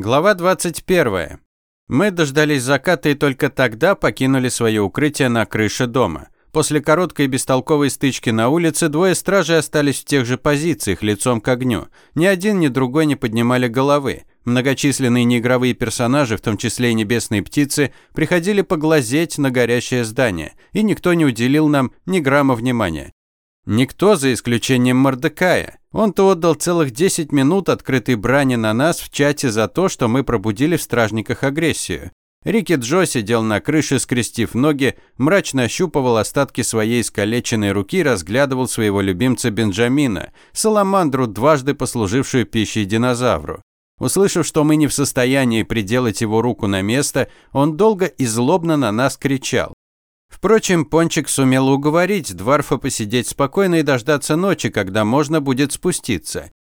Глава 21. Мы дождались заката и только тогда покинули свое укрытие на крыше дома. После короткой бестолковой стычки на улице двое стражей остались в тех же позициях, лицом к огню. Ни один, ни другой не поднимали головы. Многочисленные неигровые персонажи, в том числе и небесные птицы, приходили поглазеть на горящее здание, и никто не уделил нам ни грамма внимания. Никто, за исключением Мордекая. Он-то отдал целых 10 минут открытой брани на нас в чате за то, что мы пробудили в стражниках агрессию. Рики Джо сидел на крыше, скрестив ноги, мрачно ощупывал остатки своей искалеченной руки и разглядывал своего любимца Бенджамина, саламандру, дважды послужившую пищей динозавру. Услышав, что мы не в состоянии приделать его руку на место, он долго и злобно на нас кричал. Впрочем, Пончик сумел уговорить Дварфа посидеть спокойно и дождаться ночи, когда можно будет спуститься.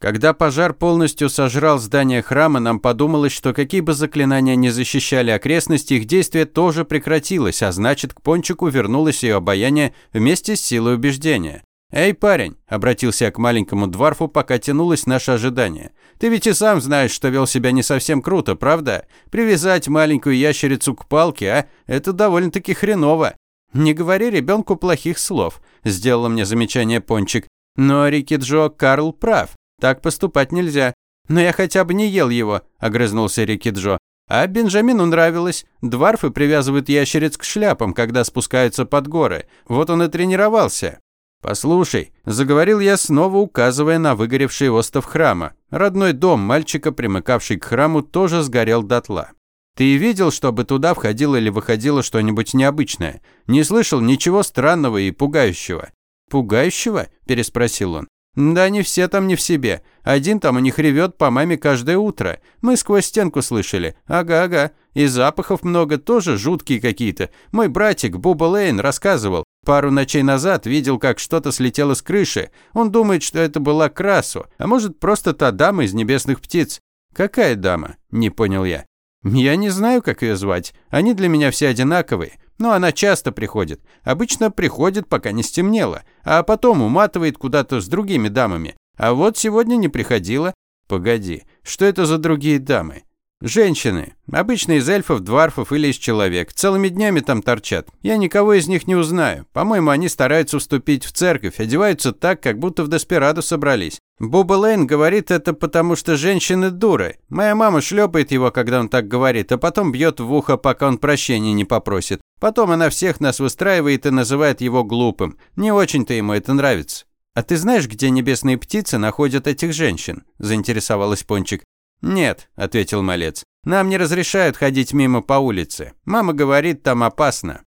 Когда пожар полностью сожрал здание храма, нам подумалось, что какие бы заклинания не защищали окрестности, их действие тоже прекратилось, а значит, к Пончику вернулось ее обаяние вместе с силой убеждения. «Эй, парень!» – обратился я к маленькому Дварфу, пока тянулось наше ожидание. «Ты ведь и сам знаешь, что вел себя не совсем круто, правда? Привязать маленькую ящерицу к палке, а? Это довольно-таки хреново. Не говори ребенку плохих слов», – сделала мне замечание Пончик. «Но Рики Джо Карл прав. Так поступать нельзя. Но я хотя бы не ел его», – огрызнулся Рики Джо. А Бенджамину нравилось. Дварфы привязывают ящериц к шляпам, когда спускаются под горы. Вот он и тренировался. «Послушай», – заговорил я, снова указывая на выгоревший остов храма. Родной дом мальчика, примыкавший к храму, тоже сгорел дотла. «Ты видел, чтобы туда входило или выходило что-нибудь необычное? Не слышал ничего странного и пугающего?» «Пугающего?» – переспросил он. Да не все там не в себе. Один там у них ревет по маме каждое утро. Мы сквозь стенку слышали. Ага-ага. И запахов много, тоже жуткие какие-то. Мой братик Буба Лейн рассказывал. Пару ночей назад видел, как что-то слетело с крыши. Он думает, что это была Красу. А может, просто та дама из небесных птиц. Какая дама? Не понял я. Я не знаю, как ее звать. Они для меня все одинаковые. Но она часто приходит. Обычно приходит, пока не стемнело, а потом уматывает куда-то с другими дамами. А вот сегодня не приходила. Погоди, что это за другие дамы? Женщины. Обычно из эльфов, дварфов или из человек. Целыми днями там торчат. Я никого из них не узнаю. По-моему, они стараются вступить в церковь, одеваются так, как будто в Деспираду собрались. Буба Лейн говорит это потому, что женщины дуры. Моя мама шлепает его, когда он так говорит, а потом бьет в ухо, пока он прощения не попросит. Потом она всех нас выстраивает и называет его глупым. Не очень-то ему это нравится. «А ты знаешь, где небесные птицы находят этих женщин?» – заинтересовалась Пончик. «Нет», – ответил малец. «Нам не разрешают ходить мимо по улице. Мама говорит, там опасно».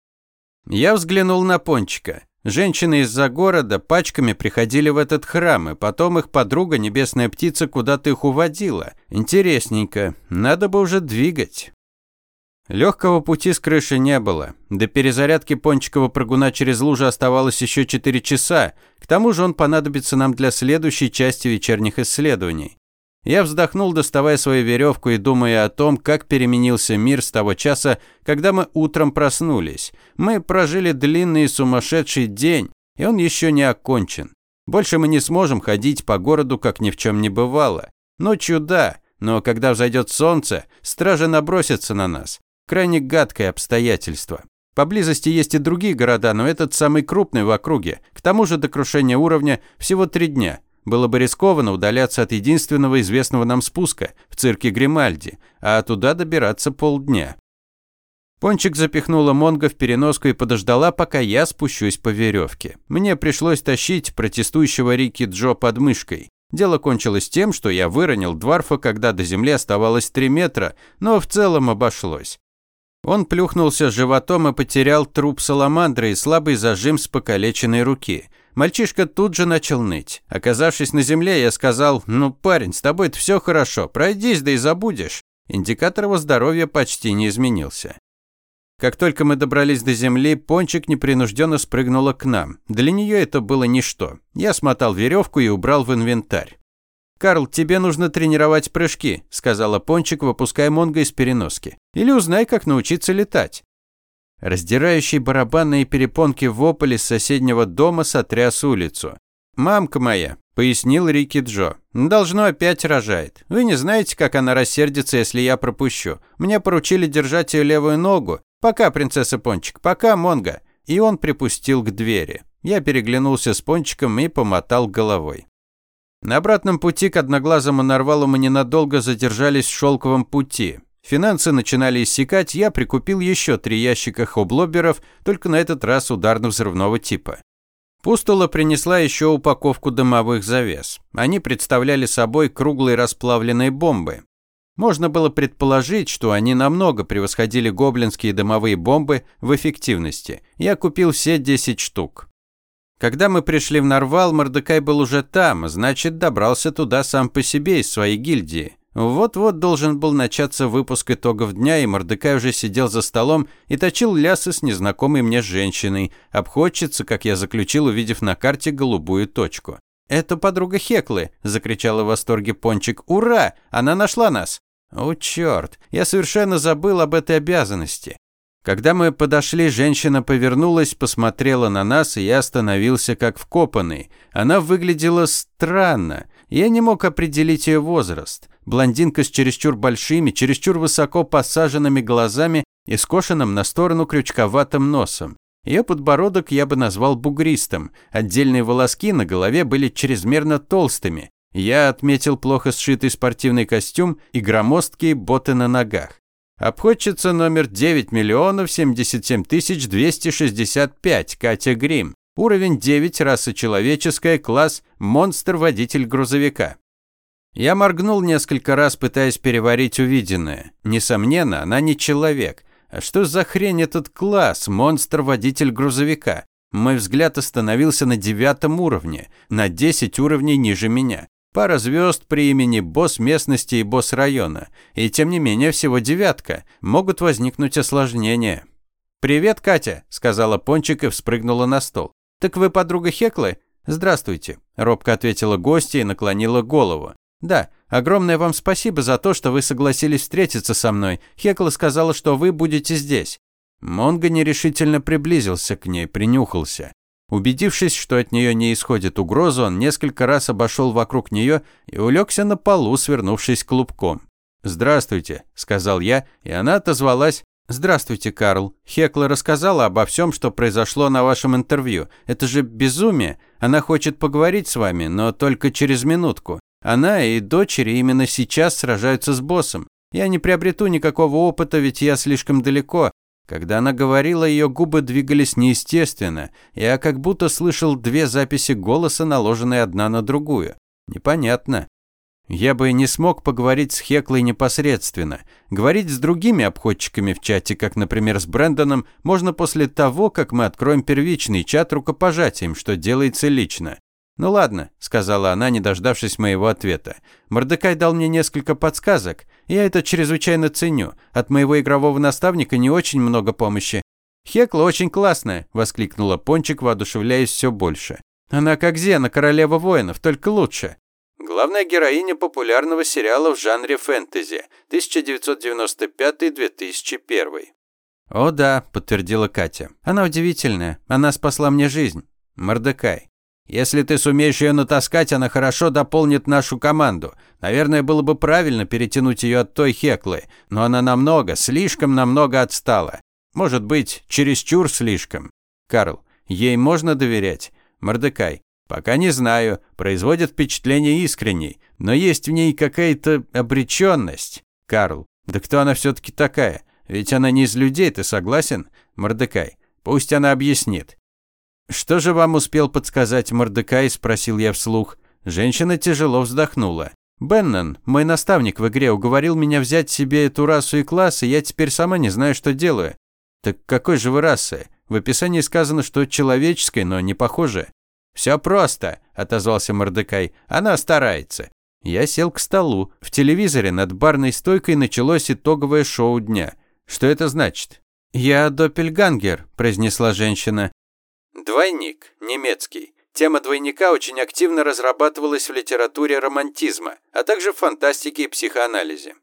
Я взглянул на Пончика. Женщины из-за города пачками приходили в этот храм, и потом их подруга, небесная птица, куда-то их уводила. Интересненько. Надо бы уже двигать. Легкого пути с крыши не было. До перезарядки пончикового прыгуна через лужу оставалось еще 4 часа. К тому же он понадобится нам для следующей части вечерних исследований. Я вздохнул, доставая свою веревку и думая о том, как переменился мир с того часа, когда мы утром проснулись. Мы прожили длинный сумасшедший день, и он еще не окончен. Больше мы не сможем ходить по городу, как ни в чем не бывало. Ночью да, но когда взойдет солнце, стражи набросятся на нас. Крайне гадкое обстоятельство. Поблизости есть и другие города, но этот самый крупный в округе. К тому же до крушения уровня всего три дня. Было бы рискованно удаляться от единственного известного нам спуска в цирке Гримальди, а туда добираться полдня. Пончик запихнула Монго в переноску и подождала, пока я спущусь по веревке. Мне пришлось тащить протестующего Рики Джо под мышкой. Дело кончилось тем, что я выронил Дварфа, когда до земли оставалось 3 метра, но в целом обошлось. Он плюхнулся животом и потерял труп саламандры и слабый зажим с покалеченной руки. Мальчишка тут же начал ныть. Оказавшись на земле, я сказал, «Ну, парень, с тобой-то все хорошо, пройдись, да и забудешь». Индикатор его здоровья почти не изменился. Как только мы добрались до земли, Пончик непринужденно спрыгнула к нам. Для нее это было ничто. Я смотал веревку и убрал в инвентарь. «Карл, тебе нужно тренировать прыжки», – сказала Пончик, выпуская Монго из переноски. «Или узнай, как научиться летать». Раздирающий барабанные перепонки вопль из соседнего дома сотряс улицу. «Мамка моя», – пояснил Рики Джо. «Должно опять рожает. Вы не знаете, как она рассердится, если я пропущу. Мне поручили держать ее левую ногу. Пока, принцесса Пончик, пока, Монго». И он припустил к двери. Я переглянулся с Пончиком и помотал головой. На обратном пути к одноглазому нарвалу мы ненадолго задержались в шелковом пути. Финансы начинали иссякать, я прикупил еще три ящика хоблоберов, только на этот раз ударно-взрывного типа. Пустула принесла еще упаковку дымовых завес. Они представляли собой круглые расплавленные бомбы. Можно было предположить, что они намного превосходили гоблинские дымовые бомбы в эффективности. Я купил все 10 штук. Когда мы пришли в Нарвал, Мордекай был уже там, значит, добрался туда сам по себе из своей гильдии. Вот-вот должен был начаться выпуск итогов дня, и Мордекай уже сидел за столом и точил лясы с незнакомой мне женщиной. Обходчица, как я заключил, увидев на карте голубую точку. «Это подруга Хеклы!» – закричала в восторге Пончик. «Ура! Она нашла нас!» «О, черт! Я совершенно забыл об этой обязанности!» Когда мы подошли, женщина повернулась, посмотрела на нас, и я остановился как вкопанный. Она выглядела странно. Я не мог определить ее возраст. Блондинка с чересчур большими, чересчур высоко посаженными глазами и скошенным на сторону крючковатым носом. Ее подбородок я бы назвал бугристым. Отдельные волоски на голове были чрезмерно толстыми. Я отметил плохо сшитый спортивный костюм и громоздкие боты на ногах. Обходчица номер 9 миллионов 77 тысяч 265, Катя Грим. Уровень 9, раса человеческая, класс монстр-водитель грузовика. Я моргнул несколько раз, пытаясь переварить увиденное. Несомненно, она не человек. А что за хрень этот класс, монстр-водитель грузовика? Мой взгляд остановился на девятом уровне, на 10 уровней ниже меня. Пара звезд при имени босс местности и босс района. И тем не менее всего девятка. Могут возникнуть осложнения. «Привет, Катя», – сказала Пончик и вспрыгнула на стол. «Так вы подруга Хеклы?» «Здравствуйте», – робко ответила гостья и наклонила голову. «Да, огромное вам спасибо за то, что вы согласились встретиться со мной. Хекла сказала, что вы будете здесь». Монго нерешительно приблизился к ней, принюхался. Убедившись, что от нее не исходит угроза, он несколько раз обошел вокруг нее и улегся на полу, свернувшись клубком. «Здравствуйте», – сказал я, и она отозвалась «Здравствуйте, Карл. Хекла рассказала обо всем, что произошло на вашем интервью. Это же безумие. Она хочет поговорить с вами, но только через минутку. Она и дочери именно сейчас сражаются с боссом. Я не приобрету никакого опыта, ведь я слишком далеко. Когда она говорила, ее губы двигались неестественно. Я как будто слышал две записи голоса, наложенные одна на другую. Непонятно. Я бы не смог поговорить с Хеклой непосредственно. Говорить с другими обходчиками в чате, как, например, с Брэндоном, можно после того, как мы откроем первичный чат рукопожатием, что делается лично. «Ну ладно», – сказала она, не дождавшись моего ответа. «Мордекай дал мне несколько подсказок. Я это чрезвычайно ценю. От моего игрового наставника не очень много помощи». «Хекла очень классная», – воскликнула Пончик, воодушевляясь все больше. «Она как Зена, королева воинов, только лучше». Главная героиня популярного сериала в жанре фэнтези 1995-2001. «О да», – подтвердила Катя. «Она удивительная. Она спасла мне жизнь. Мордекай. Если ты сумеешь ее натаскать, она хорошо дополнит нашу команду. Наверное, было бы правильно перетянуть ее от той Хеклы, но она намного, слишком намного отстала. Может быть, чересчур слишком. Карл, ей можно доверять? Мордекай. Пока не знаю, производит впечатление искренней, но есть в ней какая-то обреченность. Карл, да кто она все-таки такая? Ведь она не из людей, ты согласен? Мордекай, пусть она объяснит. Что же вам успел подсказать Мордекай, спросил я вслух. Женщина тяжело вздохнула. Беннон, мой наставник в игре, уговорил меня взять себе эту расу и класс, и я теперь сама не знаю, что делаю. Так какой же вы расы? В описании сказано, что человеческой, но не похоже. «Все просто», – отозвался Мордекай. «Она старается». Я сел к столу. В телевизоре над барной стойкой началось итоговое шоу дня. Что это значит? «Я Доппельгангер», – произнесла женщина. «Двойник. Немецкий. Тема двойника очень активно разрабатывалась в литературе романтизма, а также в фантастике и психоанализе.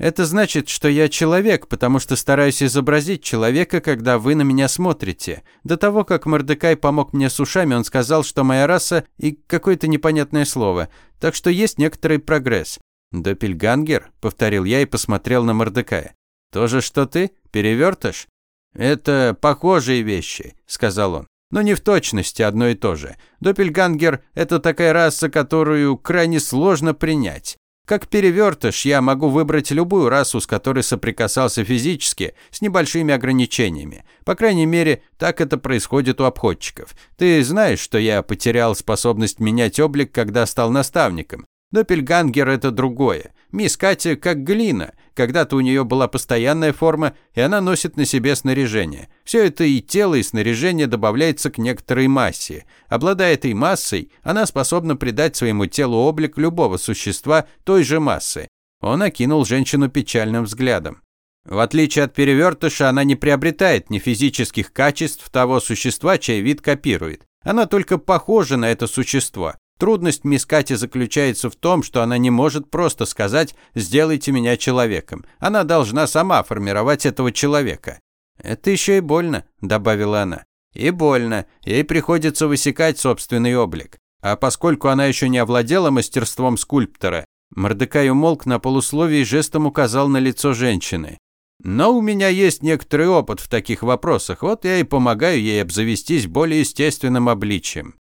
Это значит, что я человек, потому что стараюсь изобразить человека, когда вы на меня смотрите. До того, как Мордекай помог мне с ушами, он сказал, что моя раса и какое-то непонятное слово. Так что есть некоторый прогресс. «Доппельгангер?» – повторил я и посмотрел на Мордекая. «То же, что ты? Перевертыш?» «Это похожие вещи», – сказал он. «Но не в точности одно и то же. Доппельгангер – это такая раса, которую крайне сложно принять. Как перевертыш, я могу выбрать любую расу, с которой соприкасался физически, с небольшими ограничениями. По крайней мере, так это происходит у обходчиков. Ты знаешь, что я потерял способность менять облик, когда стал наставником. Доппельгангер – это другое. Мисс Катя как глина. Когда-то у нее была постоянная форма, и она носит на себе снаряжение. Все это и тело, и снаряжение добавляется к некоторой массе. Обладая этой массой, она способна придать своему телу облик любого существа той же массы. Он окинул женщину печальным взглядом. В отличие от перевертыша, она не приобретает ни физических качеств того существа, чей вид копирует. Она только похожа на это существо. Трудность мисс Кати заключается в том, что она не может просто сказать «сделайте меня человеком». Она должна сама формировать этого человека. «Это еще и больно», – добавила она. «И больно. Ей приходится высекать собственный облик. А поскольку она еще не овладела мастерством скульптора, Мордекай умолк на полусловии и жестом указал на лицо женщины. «Но у меня есть некоторый опыт в таких вопросах, вот я и помогаю ей обзавестись более естественным обличием.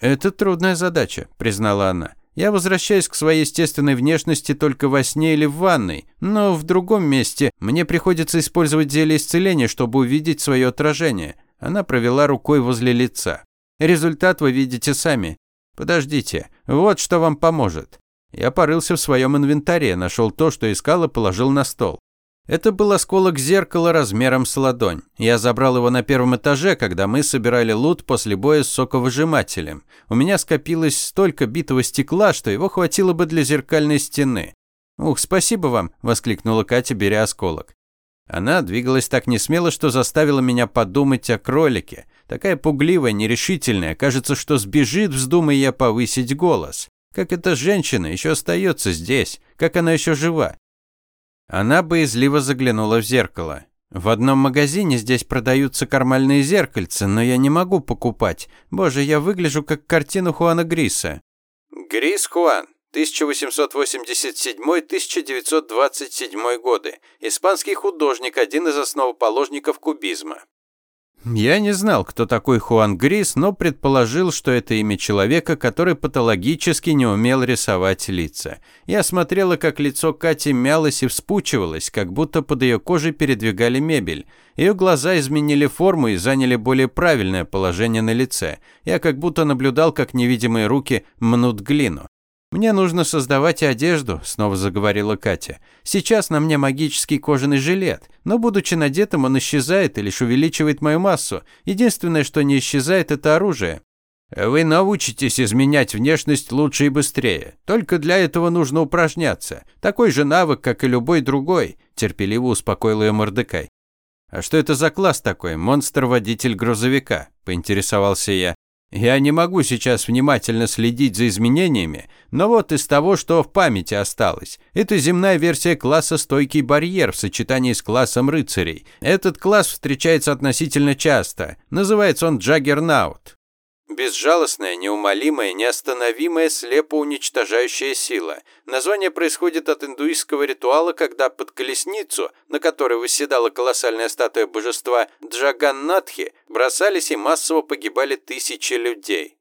«Это трудная задача», – признала она. «Я возвращаюсь к своей естественной внешности только во сне или в ванной, но в другом месте мне приходится использовать зелье исцеления, чтобы увидеть свое отражение». Она провела рукой возле лица. «Результат вы видите сами. Подождите, вот что вам поможет». Я порылся в своем инвентаре, нашел то, что искал и положил на стол. Это был осколок зеркала размером с ладонь. Я забрал его на первом этаже, когда мы собирали лут после боя с соковыжимателем. У меня скопилось столько битого стекла, что его хватило бы для зеркальной стены. «Ух, спасибо вам!» – воскликнула Катя, беря осколок. Она двигалась так несмело, что заставила меня подумать о кролике. Такая пугливая, нерешительная, кажется, что сбежит, вздумая я повысить голос. Как эта женщина еще остается здесь? Как она еще жива? Она боязливо заглянула в зеркало. В одном магазине здесь продаются кармальные зеркальца, но я не могу покупать. Боже, я выгляжу как картина Хуана Гриса. Грис Хуан, 1887-1927 годы. Испанский художник, один из основоположников кубизма. Я не знал, кто такой Хуан Грис, но предположил, что это имя человека, который патологически не умел рисовать лица. Я смотрела, как лицо Кати мялось и вспучивалось, как будто под ее кожей передвигали мебель. Ее глаза изменили форму и заняли более правильное положение на лице. Я как будто наблюдал, как невидимые руки мнут глину. «Мне нужно создавать одежду», – снова заговорила Катя. «Сейчас на мне магический кожаный жилет, но, будучи надетым, он исчезает и лишь увеличивает мою массу. Единственное, что не исчезает, это оружие». «Вы научитесь изменять внешность лучше и быстрее. Только для этого нужно упражняться. Такой же навык, как и любой другой», – терпеливо успокоил ее Мордекай. «А что это за класс такой? Монстр-водитель грузовика?» – поинтересовался я. Я не могу сейчас внимательно следить за изменениями, но вот из того, что в памяти осталось. Это земная версия класса «Стойкий барьер» в сочетании с классом рыцарей. Этот класс встречается относительно часто. Называется он «Джаггернаут». Безжалостная, неумолимая, неостановимая, слепо уничтожающая сила. Название происходит от индуистского ритуала, когда под колесницу, на которой восседала колоссальная статуя божества Джаганнатхи, бросались и массово погибали тысячи людей.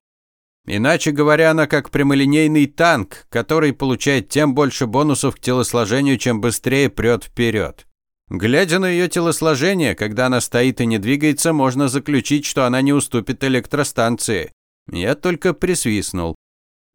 Иначе говоря, она как прямолинейный танк, который получает тем больше бонусов к телосложению, чем быстрее прет вперед. Глядя на ее телосложение, когда она стоит и не двигается, можно заключить, что она не уступит электростанции. Я только присвистнул.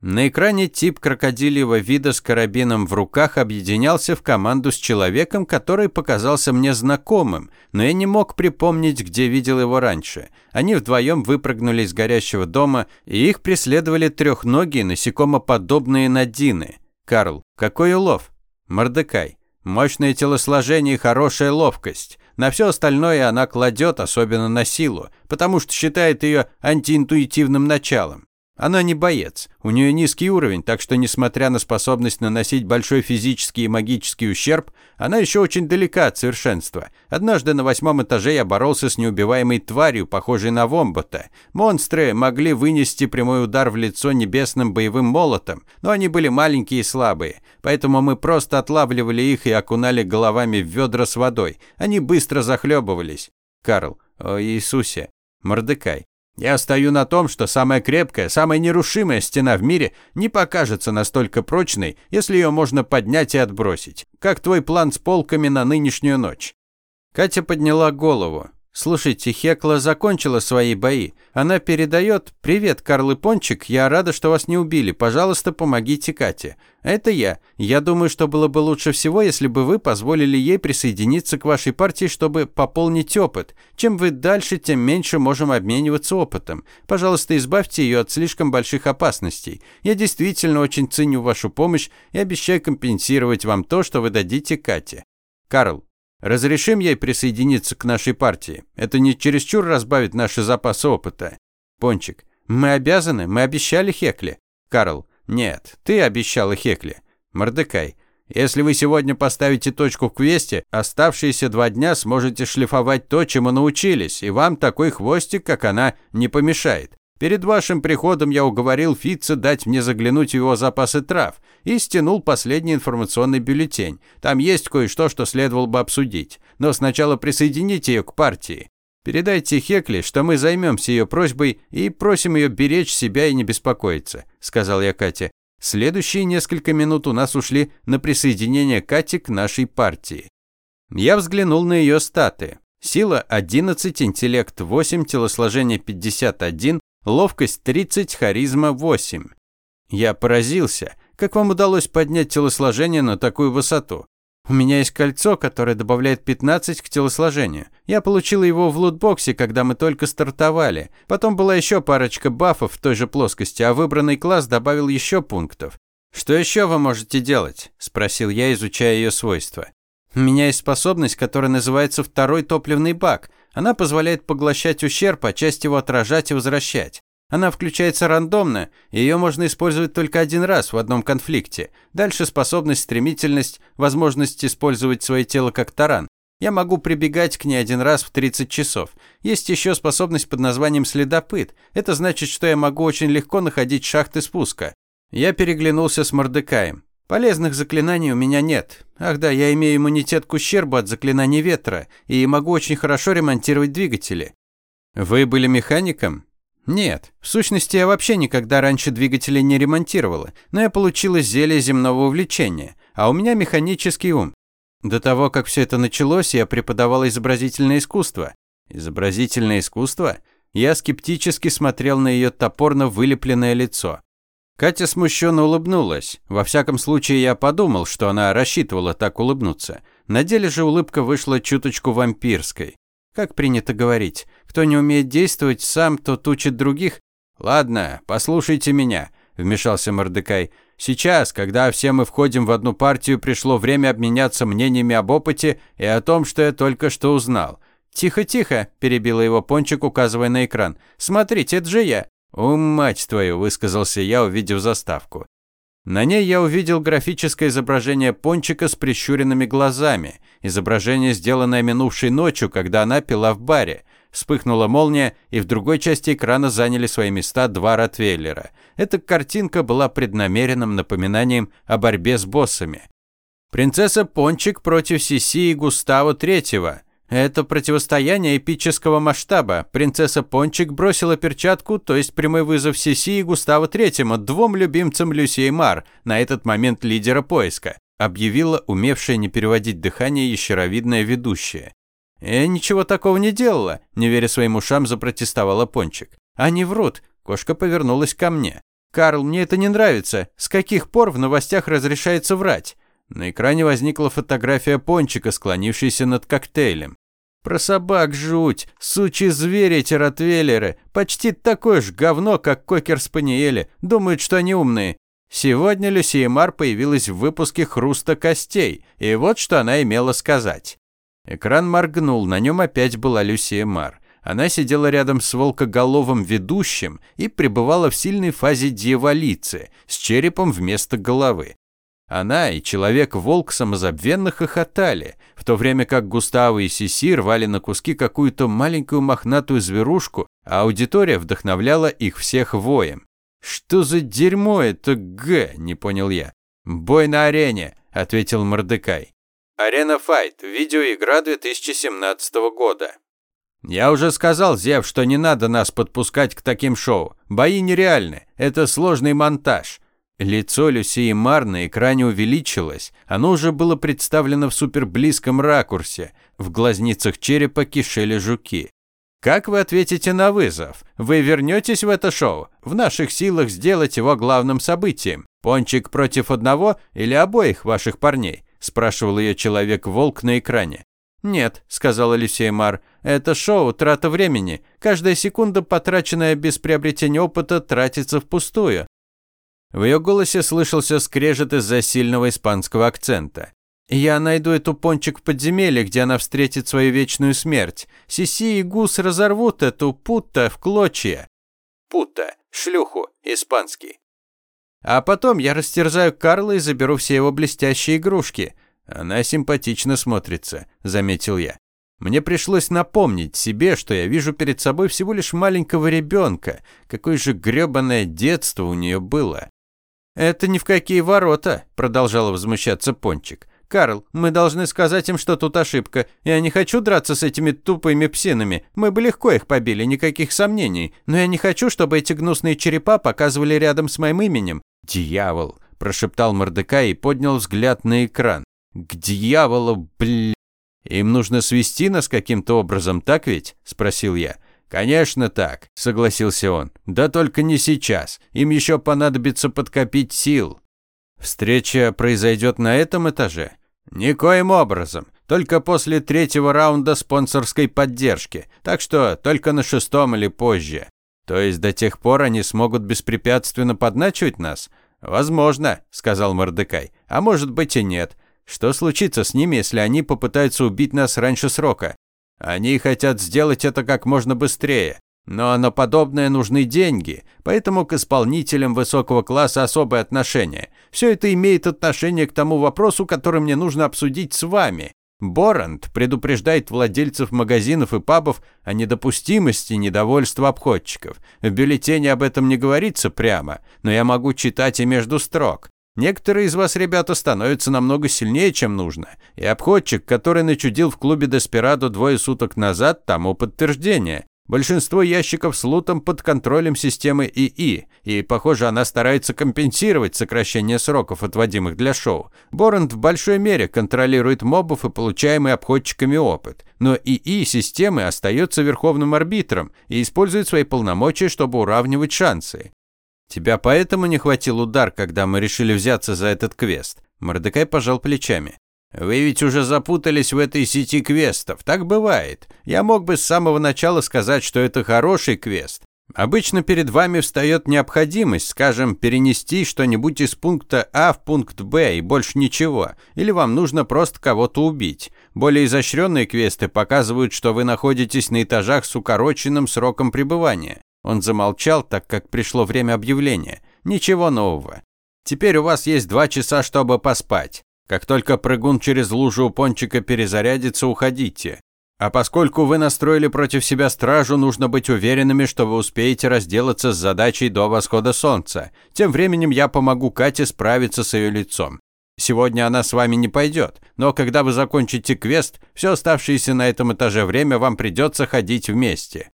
На экране тип крокодильего вида с карабином в руках объединялся в команду с человеком, который показался мне знакомым, но я не мог припомнить, где видел его раньше. Они вдвоем выпрыгнули из горящего дома, и их преследовали трехногие насекомоподобные надины. Карл, какой улов? Мордекай. Мощное телосложение и хорошая ловкость. На все остальное она кладет, особенно на силу, потому что считает ее антиинтуитивным началом. Она не боец. У нее низкий уровень, так что, несмотря на способность наносить большой физический и магический ущерб, она еще очень далека от совершенства. Однажды на восьмом этаже я боролся с неубиваемой тварью, похожей на вомбота. Монстры могли вынести прямой удар в лицо небесным боевым молотом, но они были маленькие и слабые, поэтому мы просто отлавливали их и окунали головами в ведра с водой. Они быстро захлебывались. Карл. О Иисусе. Мордекай. Я стою на том, что самая крепкая, самая нерушимая стена в мире не покажется настолько прочной, если ее можно поднять и отбросить. Как твой план с полками на нынешнюю ночь?» Катя подняла голову. «Слушайте, Хекла закончила свои бои. Она передает «Привет, Карл и Пончик, я рада, что вас не убили. Пожалуйста, помогите Кате». Это я. Я думаю, что было бы лучше всего, если бы вы позволили ей присоединиться к вашей партии, чтобы пополнить опыт. Чем вы дальше, тем меньше можем обмениваться опытом. Пожалуйста, избавьте ее от слишком больших опасностей. Я действительно очень ценю вашу помощь и обещаю компенсировать вам то, что вы дадите Кате. Карл, Разрешим ей присоединиться к нашей партии. Это не чересчур разбавит наши запасы опыта. Пончик. Мы обязаны, мы обещали Хекле. Карл. Нет, ты обещала Хекле. Мордекай. Если вы сегодня поставите точку в квесте, оставшиеся два дня сможете шлифовать то, чему научились, и вам такой хвостик, как она, не помешает. Перед вашим приходом я уговорил Фитца дать мне заглянуть в его запасы трав и стянул последний информационный бюллетень. Там есть кое-что, что следовало бы обсудить. Но сначала присоедините ее к партии. Передайте Хекли, что мы займемся ее просьбой и просим ее беречь себя и не беспокоиться», – сказал я Кате. Следующие несколько минут у нас ушли на присоединение Кати к нашей партии. Я взглянул на ее статы. Сила 11, интеллект 8, телосложение 51, Ловкость 30, харизма 8. Я поразился. Как вам удалось поднять телосложение на такую высоту? У меня есть кольцо, которое добавляет 15 к телосложению. Я получила его в лутбоксе, когда мы только стартовали. Потом была еще парочка бафов в той же плоскости, а выбранный класс добавил еще пунктов. «Что еще вы можете делать?» – спросил я, изучая ее свойства. «У меня есть способность, которая называется второй топливный бак. Она позволяет поглощать ущерб, а часть его отражать и возвращать. Она включается рандомно, ее можно использовать только один раз в одном конфликте. Дальше способность, стремительность, возможность использовать свое тело как таран. Я могу прибегать к ней один раз в 30 часов. Есть еще способность под названием следопыт. Это значит, что я могу очень легко находить шахты спуска. Я переглянулся с Мордекаем. Полезных заклинаний у меня нет. Ах да, я имею иммунитет к ущербу от заклинаний ветра и могу очень хорошо ремонтировать двигатели. Вы были механиком? Нет. В сущности, я вообще никогда раньше двигатели не ремонтировала, но я получила зелье земного увлечения, а у меня механический ум. До того, как все это началось, я преподавала изобразительное искусство. Изобразительное искусство? Я скептически смотрел на ее топорно вылепленное лицо. Катя смущенно улыбнулась. Во всяком случае, я подумал, что она рассчитывала так улыбнуться. На деле же улыбка вышла чуточку вампирской. Как принято говорить, кто не умеет действовать сам, тот учит других. «Ладно, послушайте меня», – вмешался Мордекай. «Сейчас, когда все мы входим в одну партию, пришло время обменяться мнениями об опыте и о том, что я только что узнал». «Тихо, тихо», – перебила его Пончик, указывая на экран. «Смотрите, это же я». «О, мать твою!» – высказался я, увидев заставку. На ней я увидел графическое изображение пончика с прищуренными глазами. Изображение, сделанное минувшей ночью, когда она пила в баре. Вспыхнула молния, и в другой части экрана заняли свои места два ротвейлера. Эта картинка была преднамеренным напоминанием о борьбе с боссами. Принцесса Пончик против Сиси и Густава Третьего. Это противостояние эпического масштаба. Принцесса Пончик бросила перчатку, то есть прямой вызов Сиси и Густава Третьему, двум любимцам Люси и Мар, на этот момент лидера поиска, объявила умевшая не переводить дыхание ящеровидная ведущая. «Я ничего такого не делала», – не веря своим ушам, запротестовала Пончик. «Они врут». Кошка повернулась ко мне. «Карл, мне это не нравится. С каких пор в новостях разрешается врать?» На экране возникла фотография Пончика, склонившейся над коктейлем. Про собак жуть, сучи звери эти ротвейлеры, почти такое же говно, как кокер-спаниели, думают, что они умные. Сегодня Люсия Мар появилась в выпуске «Хруста костей», и вот что она имела сказать. Экран моргнул, на нем опять была Люсия Мар. Она сидела рядом с волкоголовым ведущим и пребывала в сильной фазе дьяволицы, с черепом вместо головы. Она и Человек-волк самозабвенно хохотали, в то время как Густаво и Сиси рвали на куски какую-то маленькую мохнатую зверушку, а аудитория вдохновляла их всех воем. «Что за дерьмо это, Г?» – не понял я. «Бой на арене», – ответил Мордекай. «Арена Файт. Видеоигра 2017 года». «Я уже сказал, Зев, что не надо нас подпускать к таким шоу. Бои нереальны. Это сложный монтаж». Лицо Люсии Мар на экране увеличилось. Оно уже было представлено в суперблизком ракурсе. В глазницах черепа кишели жуки. Как вы ответите на вызов? Вы вернетесь в это шоу? В наших силах сделать его главным событием. Пончик против одного или обоих ваших парней? Спрашивал ее человек-волк на экране. «Нет», – сказала Люсия Мар, – «это шоу, трата времени. Каждая секунда, потраченная без приобретения опыта, тратится впустую. В ее голосе слышался скрежет из-за сильного испанского акцента. «Я найду эту пончик в подземелье, где она встретит свою вечную смерть. Сиси и Гус разорвут эту путта в клочья». «Путта. Шлюху. Испанский». «А потом я растерзаю Карла и заберу все его блестящие игрушки. Она симпатично смотрится», – заметил я. Мне пришлось напомнить себе, что я вижу перед собой всего лишь маленького ребенка. Какое же грёбаное детство у нее было. «Это ни в какие ворота», – продолжала возмущаться Пончик. «Карл, мы должны сказать им, что тут ошибка. Я не хочу драться с этими тупыми псинами. Мы бы легко их побили, никаких сомнений. Но я не хочу, чтобы эти гнусные черепа показывали рядом с моим именем». «Дьявол», – прошептал Мордекай и поднял взгляд на экран. «К дьяволу, блин!» «Им нужно свести нас каким-то образом, так ведь?» – спросил я. «Конечно так», – согласился он. «Да только не сейчас. Им еще понадобится подкопить сил». «Встреча произойдет на этом этаже?» «Никоим образом. Только после третьего раунда спонсорской поддержки. Так что только на шестом или позже. То есть до тех пор они смогут беспрепятственно подначивать нас?» «Возможно», – сказал Мордекай. «А может быть и нет. Что случится с ними, если они попытаются убить нас раньше срока? Они хотят сделать это как можно быстрее. Но на подобное нужны деньги, поэтому к исполнителям высокого класса особое отношение. Все это имеет отношение к тому вопросу, который мне нужно обсудить с вами. Борант предупреждает владельцев магазинов и пабов о недопустимости недовольства обходчиков. В бюллетене об этом не говорится прямо, но я могу читать и между строк. Некоторые из вас, ребята, становятся намного сильнее, чем нужно. И обходчик, который начудил в клубе Деспирадо двое суток назад, тому подтверждение. Большинство ящиков с лутом под контролем системы ИИ, и, похоже, она старается компенсировать сокращение сроков, отводимых для шоу. Боранд в большой мере контролирует мобов и получаемый обходчиками опыт. Но ИИ системы остается верховным арбитром и использует свои полномочия, чтобы уравнивать шансы. Тебя поэтому не хватил удар, когда мы решили взяться за этот квест. Мордекай пожал плечами. Вы ведь уже запутались в этой сети квестов. Так бывает. Я мог бы с самого начала сказать, что это хороший квест. Обычно перед вами встает необходимость, скажем, перенести что-нибудь из пункта А в пункт Б и больше ничего. Или вам нужно просто кого-то убить. Более изощренные квесты показывают, что вы находитесь на этажах с укороченным сроком пребывания. Он замолчал, так как пришло время объявления. Ничего нового. Теперь у вас есть два часа, чтобы поспать. Как только прыгун через лужу у пончика перезарядится, уходите. А поскольку вы настроили против себя стражу, нужно быть уверенными, что вы успеете разделаться с задачей до восхода солнца. Тем временем я помогу Кате справиться с ее лицом. Сегодня она с вами не пойдет, но когда вы закончите квест, все оставшееся на этом этаже время вам придется ходить вместе.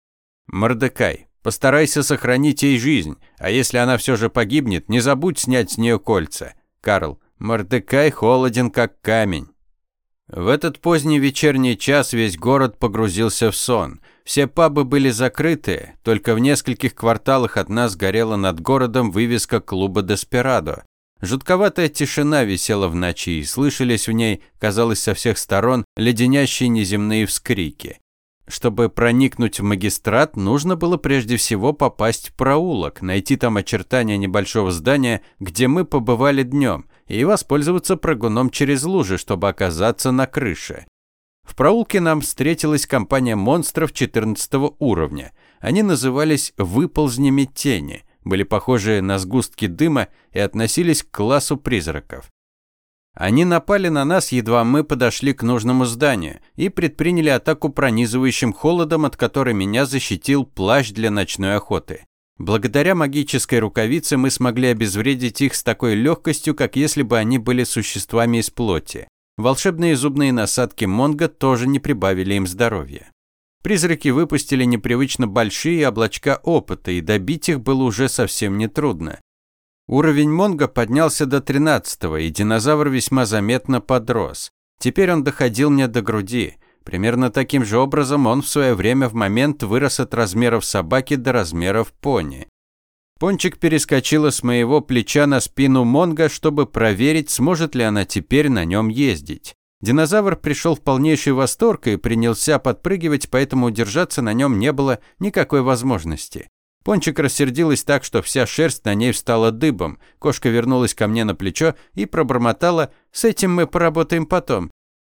Мордекай, Постарайся сохранить ей жизнь, а если она все же погибнет, не забудь снять с нее кольца. Карл, Мордекай холоден как камень. В этот поздний вечерний час весь город погрузился в сон. Все пабы были закрыты, только в нескольких кварталах от нас горела над городом вывеска клуба Деспирадо. Жутковатая тишина висела в ночи, и слышались в ней, казалось, со всех сторон леденящие неземные вскрики. Чтобы проникнуть в магистрат, нужно было прежде всего попасть в проулок, найти там очертания небольшого здания, где мы побывали днем, и воспользоваться прыгуном через лужи, чтобы оказаться на крыше. В проулке нам встретилась компания монстров 14 уровня. Они назывались «выползнями тени», были похожи на сгустки дыма и относились к классу призраков. Они напали на нас, едва мы подошли к нужному зданию, и предприняли атаку пронизывающим холодом, от которой меня защитил плащ для ночной охоты. Благодаря магической рукавице мы смогли обезвредить их с такой легкостью, как если бы они были существами из плоти. Волшебные зубные насадки Монго тоже не прибавили им здоровья. Призраки выпустили непривычно большие облачка опыта, и добить их было уже совсем нетрудно. Уровень Монго поднялся до 13 и динозавр весьма заметно подрос. Теперь он доходил мне до груди. Примерно таким же образом он в свое время в момент вырос от размеров собаки до размеров пони. Пончик перескочила с моего плеча на спину Монго, чтобы проверить, сможет ли она теперь на нем ездить. Динозавр пришел в полнейший восторг и принялся подпрыгивать, поэтому удержаться на нем не было никакой возможности. Пончик рассердилась так, что вся шерсть на ней встала дыбом. Кошка вернулась ко мне на плечо и пробормотала «С этим мы поработаем потом».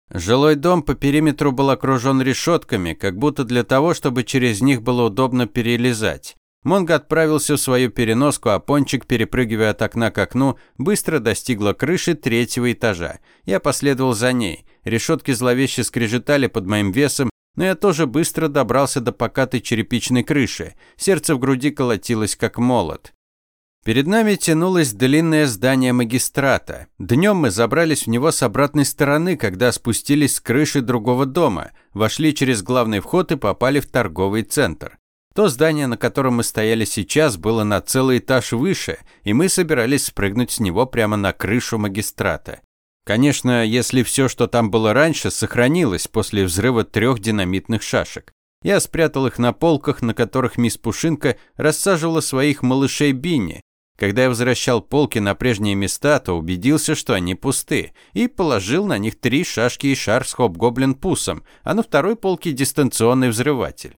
Жилой дом по периметру был окружен решетками, как будто для того, чтобы через них было удобно перелезать. Монго отправился в свою переноску, а Пончик, перепрыгивая от окна к окну, быстро достигла крыши третьего этажа. Я последовал за ней. Решетки зловеще скрежетали под моим весом, но я тоже быстро добрался до покатой черепичной крыши. Сердце в груди колотилось, как молот. Перед нами тянулось длинное здание магистрата. Днем мы забрались в него с обратной стороны, когда спустились с крыши другого дома, вошли через главный вход и попали в торговый центр. То здание, на котором мы стояли сейчас, было на целый этаж выше, и мы собирались спрыгнуть с него прямо на крышу магистрата. Конечно, если все, что там было раньше, сохранилось после взрыва трех динамитных шашек. Я спрятал их на полках, на которых мисс Пушинка рассаживала своих малышей Бинни, когда я возвращал полки на прежние места, то убедился, что они пусты, и положил на них три шашки и шар с хоп-гоблин-пусом, а на второй полке дистанционный взрыватель.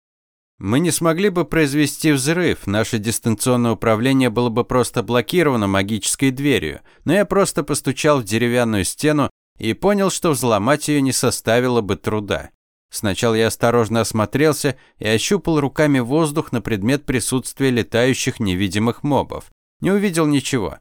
Мы не смогли бы произвести взрыв, наше дистанционное управление было бы просто блокировано магической дверью, но я просто постучал в деревянную стену и понял, что взломать ее не составило бы труда. Сначала я осторожно осмотрелся и ощупал руками воздух на предмет присутствия летающих невидимых мобов не увидел ничего.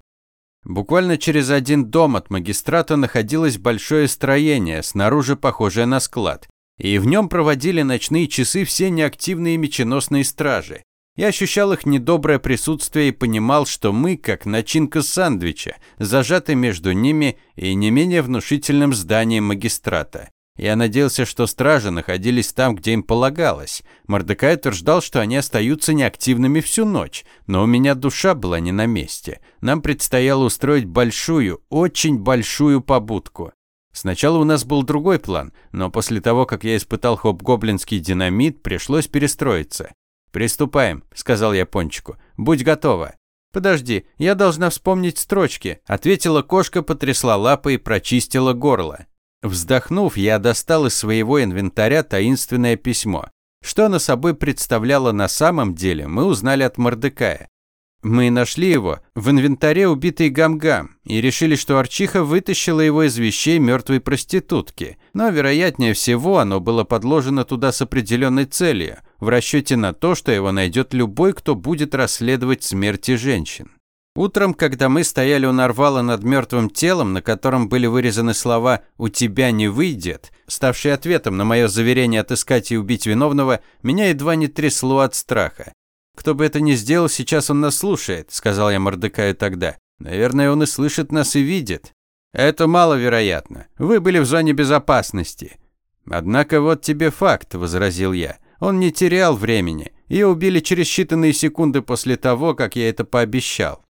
Буквально через один дом от магистрата находилось большое строение, снаружи похожее на склад. И в нем проводили ночные часы все неактивные меченосные стражи. Я ощущал их недоброе присутствие и понимал, что мы, как начинка сандвича, зажаты между ними и не менее внушительным зданием магистрата. Я надеялся, что стражи находились там, где им полагалось. Мордекай утверждал, что они остаются неактивными всю ночь, но у меня душа была не на месте. Нам предстояло устроить большую, очень большую побудку. Сначала у нас был другой план, но после того, как я испытал хоп-гоблинский динамит, пришлось перестроиться. «Приступаем», — сказал я Пончику. «Будь готова». «Подожди, я должна вспомнить строчки», — ответила кошка, потрясла лапой и прочистила горло. Вздохнув, я достал из своего инвентаря таинственное письмо. Что оно собой представляло на самом деле, мы узнали от Мордекая. Мы нашли его в инвентаре убитой Гамгам и решили, что Арчиха вытащила его из вещей мертвой проститутки. Но, вероятнее всего, оно было подложено туда с определенной целью, в расчете на то, что его найдет любой, кто будет расследовать смерти женщин. Утром, когда мы стояли у Нарвала над мертвым телом, на котором были вырезаны слова «У тебя не выйдет», ставшие ответом на мое заверение отыскать и убить виновного, меня едва не трясло от страха. «Кто бы это ни сделал, сейчас он нас слушает», – сказал я Мордекаю тогда. «Наверное, он и слышит нас, и видит». «Это маловероятно. Вы были в зоне безопасности». «Однако вот тебе факт», – возразил я. «Он не терял времени. Ее убили через считанные секунды после того, как я это пообещал».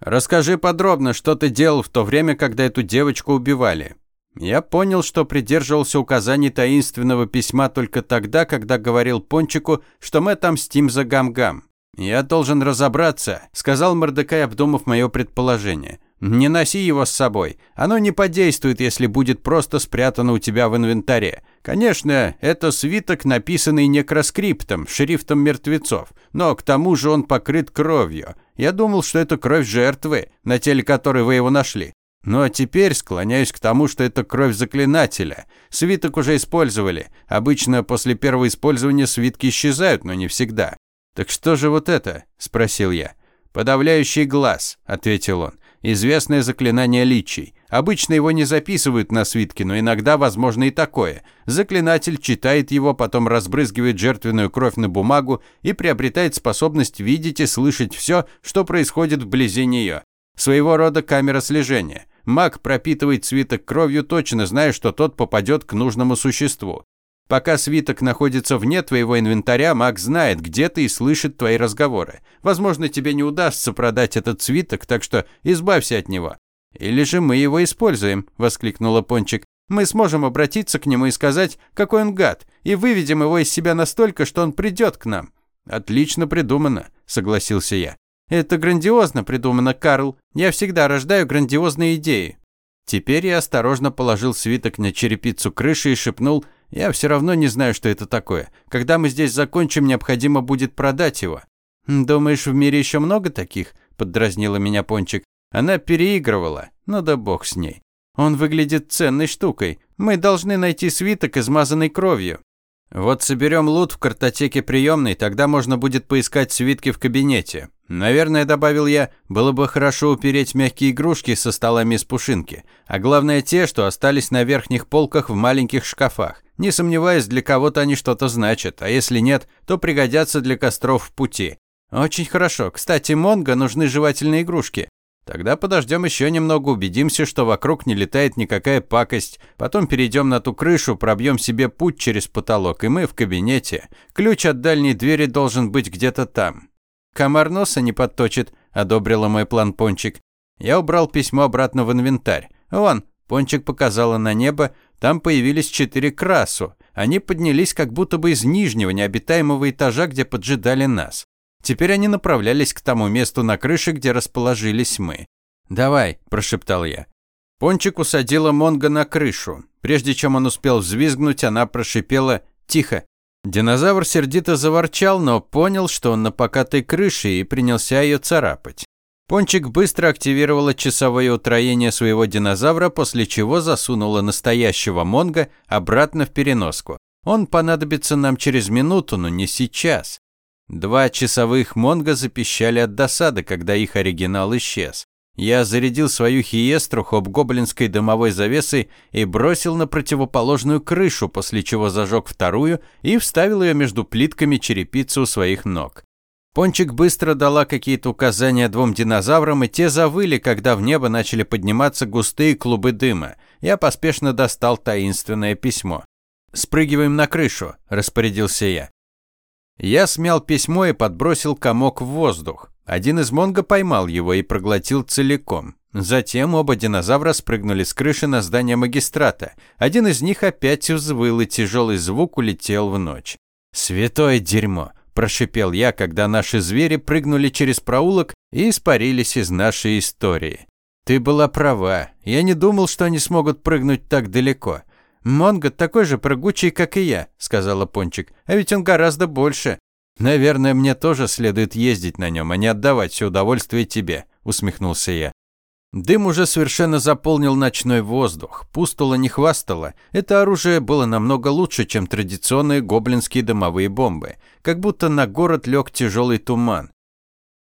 Расскажи подробно, что ты делал в то время, когда эту девочку убивали. Я понял, что придерживался указаний таинственного письма только тогда, когда говорил Пончику, что мы отомстим за Гам-Гам. «Я должен разобраться», – сказал Мордекай, обдумав мое предположение. «Не носи его с собой. Оно не подействует, если будет просто спрятано у тебя в инвентаре. Конечно, это свиток, написанный некроскриптом, шрифтом мертвецов, но к тому же он покрыт кровью. Я думал, что это кровь жертвы, на теле которой вы его нашли. Ну а теперь склоняюсь к тому, что это кровь заклинателя. Свиток уже использовали. Обычно после первого использования свитки исчезают, но не всегда. Так что же вот это? спросил я. Подавляющий глаз, ответил он. Известное заклинание личий. Обычно его не записывают на свитке, но иногда возможно и такое. Заклинатель читает его, потом разбрызгивает жертвенную кровь на бумагу и приобретает способность видеть и слышать все, что происходит вблизи нее. Своего рода камера слежения. Маг пропитывает свиток кровью, точно зная, что тот попадет к нужному существу. Пока свиток находится вне твоего инвентаря, маг знает, где ты и слышит твои разговоры. Возможно, тебе не удастся продать этот свиток, так что избавься от него. Или же мы его используем, воскликнула Пончик. Мы сможем обратиться к нему и сказать, какой он гад, и выведем его из себя настолько, что он придет к нам. Отлично придумано, согласился я. Это грандиозно придумано, Карл. Я всегда рождаю грандиозные идеи. Теперь я осторожно положил свиток на черепицу крыши и шепнул, я все равно не знаю, что это такое. Когда мы здесь закончим, необходимо будет продать его. Думаешь, в мире еще много таких? Поддразнила меня Пончик. Она переигрывала. Ну да бог с ней. Он выглядит ценной штукой. Мы должны найти свиток, измазанный кровью. Вот соберем лут в картотеке приемной, тогда можно будет поискать свитки в кабинете. Наверное, добавил я, было бы хорошо упереть мягкие игрушки со столами из пушинки, а главное те, что остались на верхних полках в маленьких шкафах. Не сомневаюсь, для кого-то они что-то значат, а если нет, то пригодятся для костров в пути. Очень хорошо. Кстати, Монго нужны жевательные игрушки. Тогда подождем еще немного, убедимся, что вокруг не летает никакая пакость. Потом перейдем на ту крышу, пробьем себе путь через потолок, и мы в кабинете. Ключ от дальней двери должен быть где-то там. Комар носа не подточит, одобрила мой план Пончик. Я убрал письмо обратно в инвентарь. Вон, Пончик показала на небо, там появились четыре красу. Они поднялись как будто бы из нижнего необитаемого этажа, где поджидали нас. Теперь они направлялись к тому месту на крыше, где расположились мы. «Давай», – прошептал я. Пончик усадила Монго на крышу. Прежде чем он успел взвизгнуть, она прошипела «Тихо». Динозавр сердито заворчал, но понял, что он на покатой крыше и принялся ее царапать. Пончик быстро активировала часовое утроение своего динозавра, после чего засунула настоящего Монго обратно в переноску. Он понадобится нам через минуту, но не сейчас. Два часовых Монго запищали от досады, когда их оригинал исчез. Я зарядил свою хиестру хоб-гоблинской дымовой завесой и бросил на противоположную крышу, после чего зажег вторую и вставил ее между плитками черепицы у своих ног. Пончик быстро дала какие-то указания двум динозаврам, и те завыли, когда в небо начали подниматься густые клубы дыма. Я поспешно достал таинственное письмо. «Спрыгиваем на крышу», – распорядился я. Я смял письмо и подбросил комок в воздух. Один из монго поймал его и проглотил целиком. Затем оба динозавра спрыгнули с крыши на здание магистрата. Один из них опять взвыл, и тяжелый звук улетел в ночь. «Святое дерьмо!» – прошипел я, когда наши звери прыгнули через проулок и испарились из нашей истории. «Ты была права. Я не думал, что они смогут прыгнуть так далеко. «Монго такой же прыгучий, как и я», – сказала Пончик. «А ведь он гораздо больше». «Наверное, мне тоже следует ездить на нем, а не отдавать все удовольствие тебе», – усмехнулся я. Дым уже совершенно заполнил ночной воздух. Пустула не хвастала. Это оружие было намного лучше, чем традиционные гоблинские дымовые бомбы. Как будто на город лег тяжелый туман.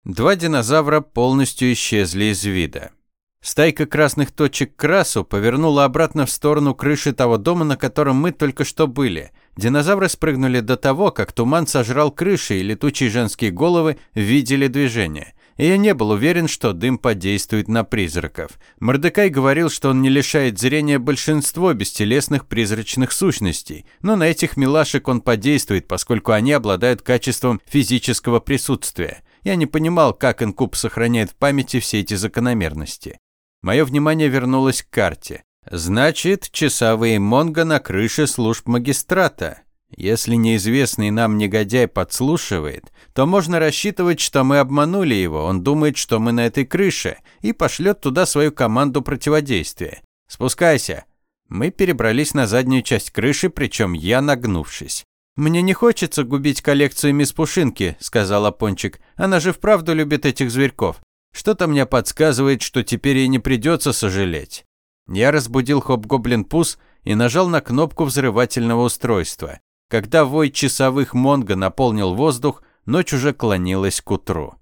Два динозавра полностью исчезли из вида. Стайка красных точек красу повернула обратно в сторону крыши того дома, на котором мы только что были. Динозавры спрыгнули до того, как туман сожрал крыши, и летучие женские головы видели движение. И я не был уверен, что дым подействует на призраков. Мордекай говорил, что он не лишает зрения большинство бестелесных призрачных сущностей, но на этих милашек он подействует, поскольку они обладают качеством физического присутствия. Я не понимал, как инкуб сохраняет в памяти все эти закономерности. Мое внимание вернулось к карте. Значит, часовые Монго на крыше служб магистрата. Если неизвестный нам негодяй подслушивает, то можно рассчитывать, что мы обманули его, он думает, что мы на этой крыше, и пошлет туда свою команду противодействия. Спускайся. Мы перебрались на заднюю часть крыши, причем я нагнувшись. «Мне не хочется губить коллекцию мисс Пушинки», – сказала Пончик. «Она же вправду любит этих зверьков. Что-то мне подсказывает, что теперь ей не придется сожалеть. Я разбудил Хоп-Гоблин Пус и нажал на кнопку взрывательного устройства. Когда вой часовых Монго наполнил воздух, ночь уже клонилась к утру.